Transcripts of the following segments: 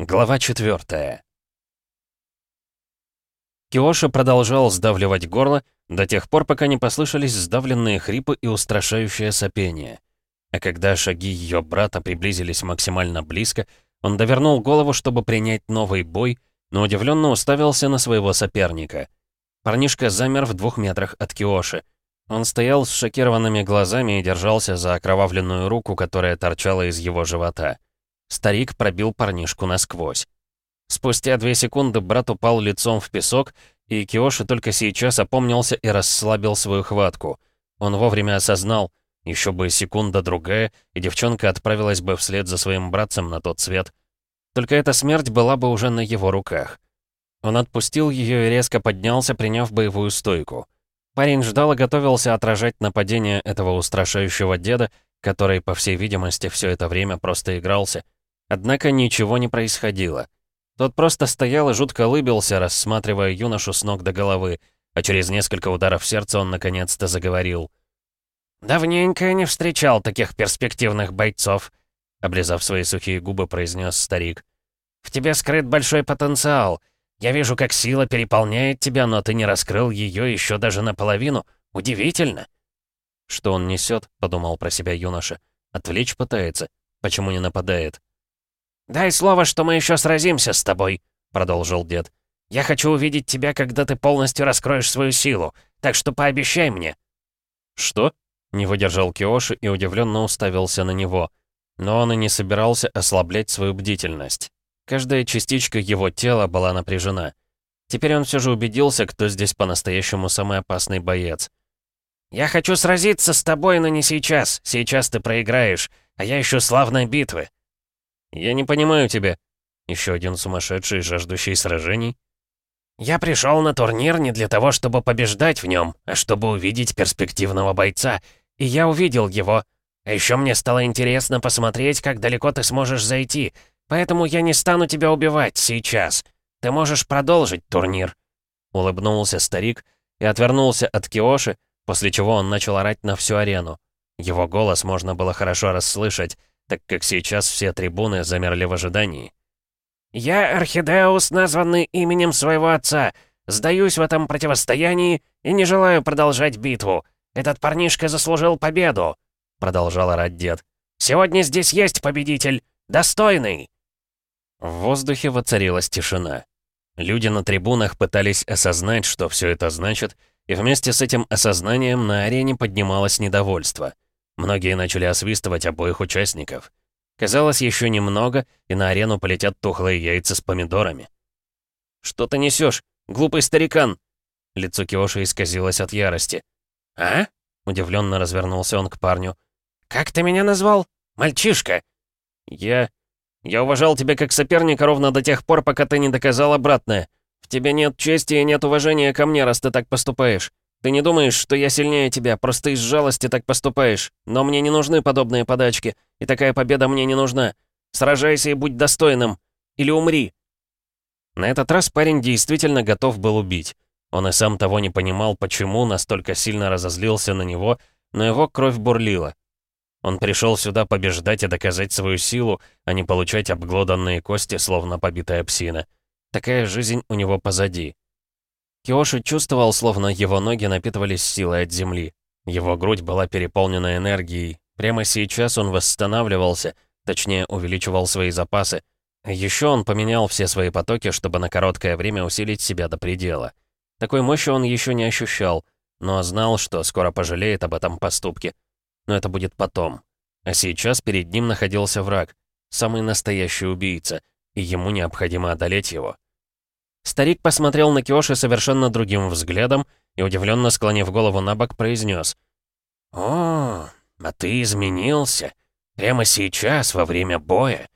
Глава 4 Киоши продолжал сдавливать горло до тех пор, пока не послышались сдавленные хрипы и устрашающее сопение. А когда шаги ее брата приблизились максимально близко, он довернул голову, чтобы принять новый бой, но удивленно уставился на своего соперника. Парнишка замер в двух метрах от Киоши. Он стоял с шокированными глазами и держался за окровавленную руку, которая торчала из его живота. Старик пробил парнишку насквозь. Спустя две секунды брат упал лицом в песок, и Киоши только сейчас опомнился и расслабил свою хватку. Он вовремя осознал, еще бы секунда-другая, и девчонка отправилась бы вслед за своим братцем на тот свет. Только эта смерть была бы уже на его руках. Он отпустил ее и резко поднялся, приняв боевую стойку. Парень ждал и готовился отражать нападение этого устрашающего деда, который, по всей видимости, все это время просто игрался. Однако ничего не происходило. Тот просто стоял и жутко улыбился, рассматривая юношу с ног до головы, а через несколько ударов сердца он наконец-то заговорил. «Давненько я не встречал таких перспективных бойцов», — облизав свои сухие губы, произнес старик. «В тебе скрыт большой потенциал. Я вижу, как сила переполняет тебя, но ты не раскрыл ее еще даже наполовину. Удивительно!» «Что он несет?» — подумал про себя юноша. «Отвлечь пытается. Почему не нападает?» «Дай слово, что мы еще сразимся с тобой», — продолжил дед. «Я хочу увидеть тебя, когда ты полностью раскроешь свою силу, так что пообещай мне». «Что?» — не выдержал Киоши и удивленно уставился на него. Но он и не собирался ослаблять свою бдительность. Каждая частичка его тела была напряжена. Теперь он все же убедился, кто здесь по-настоящему самый опасный боец. «Я хочу сразиться с тобой, но не сейчас. Сейчас ты проиграешь, а я ищу славной битвы. «Я не понимаю тебя. Еще один сумасшедший, жаждущий сражений?» «Я пришел на турнир не для того, чтобы побеждать в нем, а чтобы увидеть перспективного бойца. И я увидел его. А еще мне стало интересно посмотреть, как далеко ты сможешь зайти. Поэтому я не стану тебя убивать сейчас. Ты можешь продолжить турнир». Улыбнулся старик и отвернулся от Киоши, после чего он начал орать на всю арену. Его голос можно было хорошо расслышать так как сейчас все трибуны замерли в ожидании. «Я Орхидеус, названный именем своего отца. Сдаюсь в этом противостоянии и не желаю продолжать битву. Этот парнишка заслужил победу», — продолжал орать дед. «Сегодня здесь есть победитель, достойный». В воздухе воцарилась тишина. Люди на трибунах пытались осознать, что все это значит, и вместе с этим осознанием на арене поднималось недовольство — Многие начали освистывать обоих участников. Казалось, еще немного, и на арену полетят тухлые яйца с помидорами. «Что ты несешь, глупый старикан?» Лицо Киоши исказилось от ярости. «А?» — удивленно развернулся он к парню. «Как ты меня назвал? Мальчишка?» «Я... Я уважал тебя как соперника ровно до тех пор, пока ты не доказал обратное. В тебе нет чести и нет уважения ко мне, раз ты так поступаешь. Ты не думаешь, что я сильнее тебя, просто из жалости так поступаешь. Но мне не нужны подобные подачки, и такая победа мне не нужна. Сражайся и будь достойным. Или умри». На этот раз парень действительно готов был убить. Он и сам того не понимал, почему настолько сильно разозлился на него, но его кровь бурлила. Он пришел сюда побеждать и доказать свою силу, а не получать обглоданные кости, словно побитая псина. Такая жизнь у него позади. Киоши чувствовал, словно его ноги напитывались силой от земли. Его грудь была переполнена энергией. Прямо сейчас он восстанавливался, точнее, увеличивал свои запасы. Еще он поменял все свои потоки, чтобы на короткое время усилить себя до предела. Такой мощи он еще не ощущал, но знал, что скоро пожалеет об этом поступке. Но это будет потом. А сейчас перед ним находился враг, самый настоящий убийца, и ему необходимо одолеть его. Старик посмотрел на Киоши совершенно другим взглядом и, удивленно склонив голову на бок, произнес. «О, а ты изменился. Прямо сейчас, во время боя.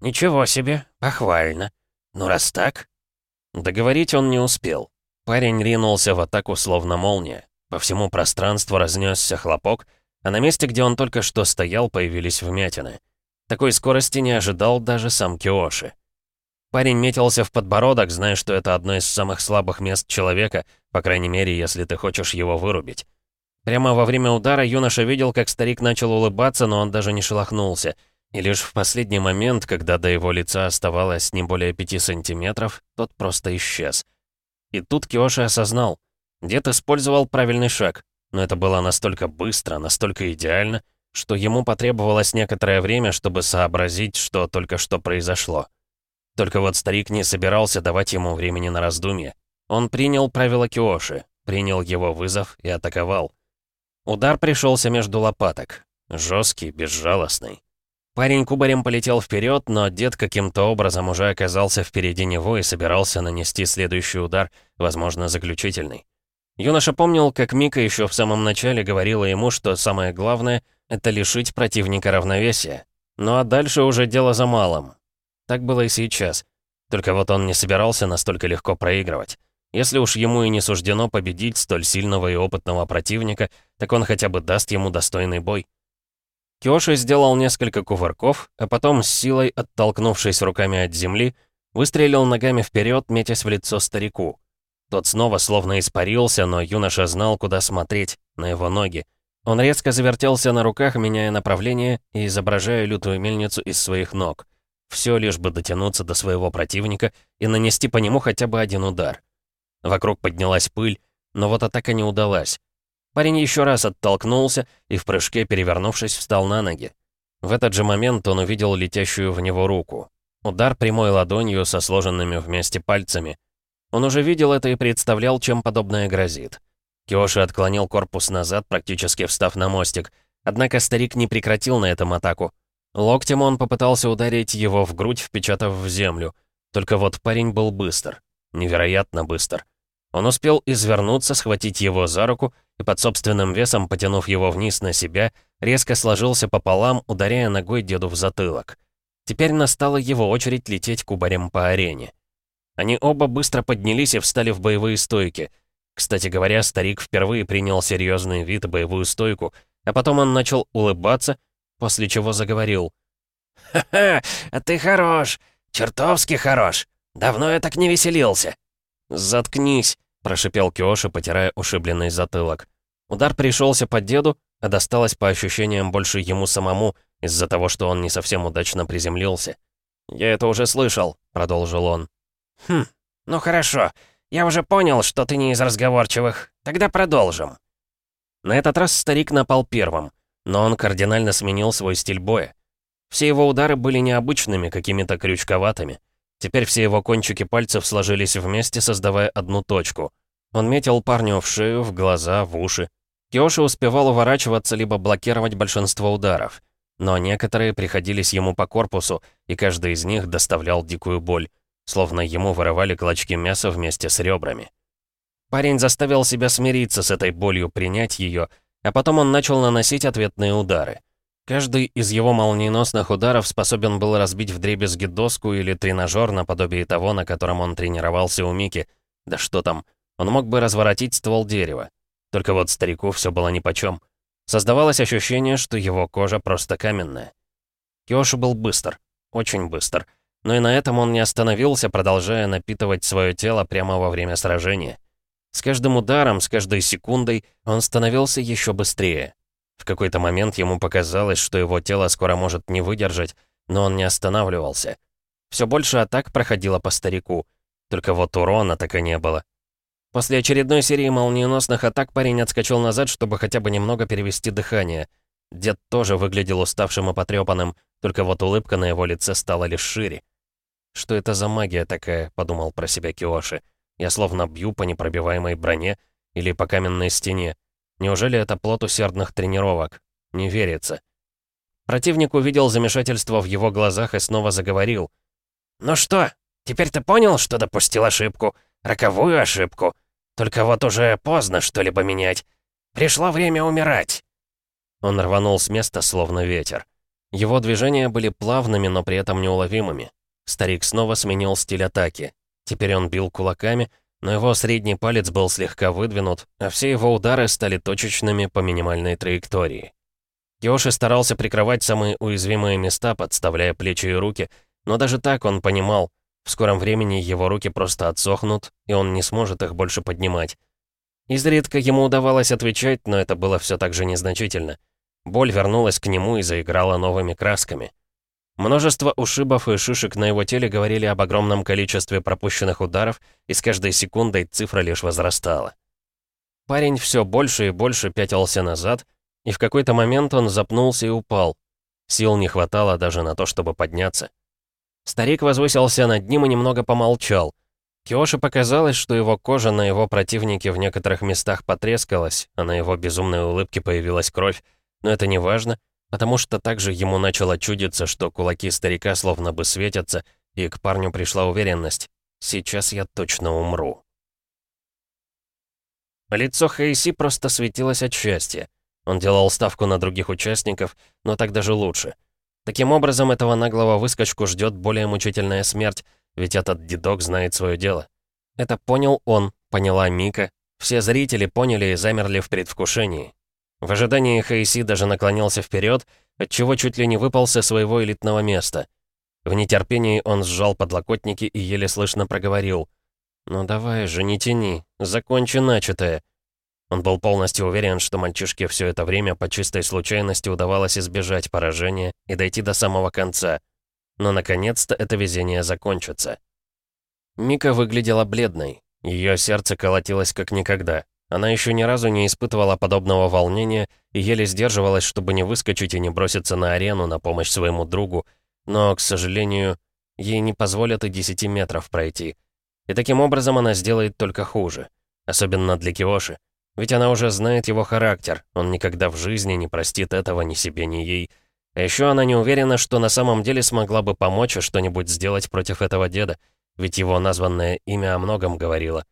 Ничего себе, похвально. Ну раз так...» Договорить он не успел. Парень ринулся в атаку, словно молния. По всему пространству разнесся хлопок, а на месте, где он только что стоял, появились вмятины. Такой скорости не ожидал даже сам Киоши. Парень метился в подбородок, зная, что это одно из самых слабых мест человека, по крайней мере, если ты хочешь его вырубить. Прямо во время удара юноша видел, как старик начал улыбаться, но он даже не шелохнулся. И лишь в последний момент, когда до его лица оставалось не более пяти сантиметров, тот просто исчез. И тут Киоши осознал. Дед использовал правильный шаг, но это было настолько быстро, настолько идеально, что ему потребовалось некоторое время, чтобы сообразить, что только что произошло. Только вот старик не собирался давать ему времени на раздумье. Он принял правила Киоши, принял его вызов и атаковал. Удар пришелся между лопаток. Жесткий, безжалостный. Парень кубарем полетел вперед, но дед каким-то образом уже оказался впереди него и собирался нанести следующий удар, возможно, заключительный. Юноша помнил, как Мика еще в самом начале говорила ему, что самое главное — это лишить противника равновесия. Ну а дальше уже дело за малым. Так было и сейчас. Только вот он не собирался настолько легко проигрывать. Если уж ему и не суждено победить столь сильного и опытного противника, так он хотя бы даст ему достойный бой. Киоши сделал несколько кувырков, а потом, с силой оттолкнувшись руками от земли, выстрелил ногами вперед, метясь в лицо старику. Тот снова словно испарился, но юноша знал, куда смотреть, на его ноги. Он резко завертелся на руках, меняя направление и изображая лютую мельницу из своих ног. Все лишь бы дотянуться до своего противника и нанести по нему хотя бы один удар. Вокруг поднялась пыль, но вот атака не удалась. Парень еще раз оттолкнулся и в прыжке, перевернувшись, встал на ноги. В этот же момент он увидел летящую в него руку. Удар прямой ладонью со сложенными вместе пальцами. Он уже видел это и представлял, чем подобное грозит. Киоши отклонил корпус назад, практически встав на мостик. Однако старик не прекратил на этом атаку. Локтем он попытался ударить его в грудь, впечатав в землю. Только вот парень был быстр. Невероятно быстр. Он успел извернуться, схватить его за руку и под собственным весом, потянув его вниз на себя, резко сложился пополам, ударяя ногой деду в затылок. Теперь настала его очередь лететь кубарем по арене. Они оба быстро поднялись и встали в боевые стойки. Кстати говоря, старик впервые принял серьезный вид боевую стойку, а потом он начал улыбаться, после чего заговорил. «Ха-ха, а ты хорош, чертовски хорош. Давно я так не веселился». «Заткнись», — прошипел Киоши, потирая ушибленный затылок. Удар пришелся по деду, а досталось по ощущениям больше ему самому, из-за того, что он не совсем удачно приземлился. «Я это уже слышал», — продолжил он. «Хм, ну хорошо. Я уже понял, что ты не из разговорчивых. Тогда продолжим». На этот раз старик напал первым, но он кардинально сменил свой стиль боя. Все его удары были необычными, какими-то крючковатыми. Теперь все его кончики пальцев сложились вместе, создавая одну точку. Он метил парню в шею, в глаза, в уши. Киоши успевал уворачиваться либо блокировать большинство ударов. Но некоторые приходились ему по корпусу, и каждый из них доставлял дикую боль, словно ему вырывали клочки мяса вместе с ребрами. Парень заставил себя смириться с этой болью, принять ее, а потом он начал наносить ответные удары. Каждый из его молниеносных ударов способен был разбить вдребезги доску или тренажер наподобие того, на котором он тренировался у Мики. Да что там, он мог бы разворотить ствол дерева. Только вот старику все было нипочем. Создавалось ощущение, что его кожа просто каменная. Киоши был быстр, очень быстр. Но и на этом он не остановился, продолжая напитывать свое тело прямо во время сражения. С каждым ударом, с каждой секундой он становился еще быстрее. В какой-то момент ему показалось, что его тело скоро может не выдержать, но он не останавливался. Все больше атак проходило по старику, только вот урона так и не было. После очередной серии молниеносных атак парень отскочил назад, чтобы хотя бы немного перевести дыхание. Дед тоже выглядел уставшим и потрепанным, только вот улыбка на его лице стала лишь шире. «Что это за магия такая?» — подумал про себя Киоши. «Я словно бью по непробиваемой броне или по каменной стене. Неужели это плод усердных тренировок? Не верится. Противник увидел замешательство в его глазах и снова заговорил. «Ну что, теперь ты понял, что допустил ошибку? Роковую ошибку? Только вот уже поздно что-либо менять. Пришло время умирать». Он рванул с места, словно ветер. Его движения были плавными, но при этом неуловимыми. Старик снова сменил стиль атаки. Теперь он бил кулаками, но его средний палец был слегка выдвинут, а все его удары стали точечными по минимальной траектории. Киоши старался прикрывать самые уязвимые места, подставляя плечи и руки, но даже так он понимал, в скором времени его руки просто отсохнут, и он не сможет их больше поднимать. Изредка ему удавалось отвечать, но это было все так же незначительно. Боль вернулась к нему и заиграла новыми красками. Множество ушибов и шишек на его теле говорили об огромном количестве пропущенных ударов, и с каждой секундой цифра лишь возрастала. Парень все больше и больше пятился назад, и в какой-то момент он запнулся и упал. Сил не хватало даже на то, чтобы подняться. Старик возвысился над ним и немного помолчал. Киоши показалось, что его кожа на его противнике в некоторых местах потрескалась, а на его безумной улыбке появилась кровь, но это не важно, потому что также ему начало чудиться, что кулаки старика словно бы светятся, и к парню пришла уверенность. «Сейчас я точно умру». Лицо Хейси просто светилось от счастья. Он делал ставку на других участников, но так даже лучше. Таким образом, этого наглого выскочку ждет более мучительная смерть, ведь этот дедок знает свое дело. Это понял он, поняла Мика. Все зрители поняли и замерли в предвкушении. В ожидании Хейси даже наклонился вперед, отчего чуть ли не выпал со своего элитного места. В нетерпении он сжал подлокотники и еле слышно проговорил. «Ну давай же, не тяни, закончи начатое». Он был полностью уверен, что мальчишке все это время по чистой случайности удавалось избежать поражения и дойти до самого конца. Но наконец-то это везение закончится. Мика выглядела бледной. Ее сердце колотилось как никогда. Она еще ни разу не испытывала подобного волнения и еле сдерживалась, чтобы не выскочить и не броситься на арену на помощь своему другу, но, к сожалению, ей не позволят и 10 метров пройти. И таким образом она сделает только хуже. Особенно для Киоши. Ведь она уже знает его характер, он никогда в жизни не простит этого ни себе, ни ей. А еще она не уверена, что на самом деле смогла бы помочь и что-нибудь сделать против этого деда, ведь его названное имя о многом говорило.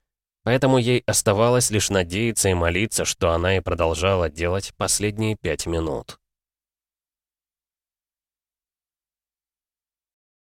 Поэтому ей оставалось лишь надеяться и молиться, что она и продолжала делать последние пять минут.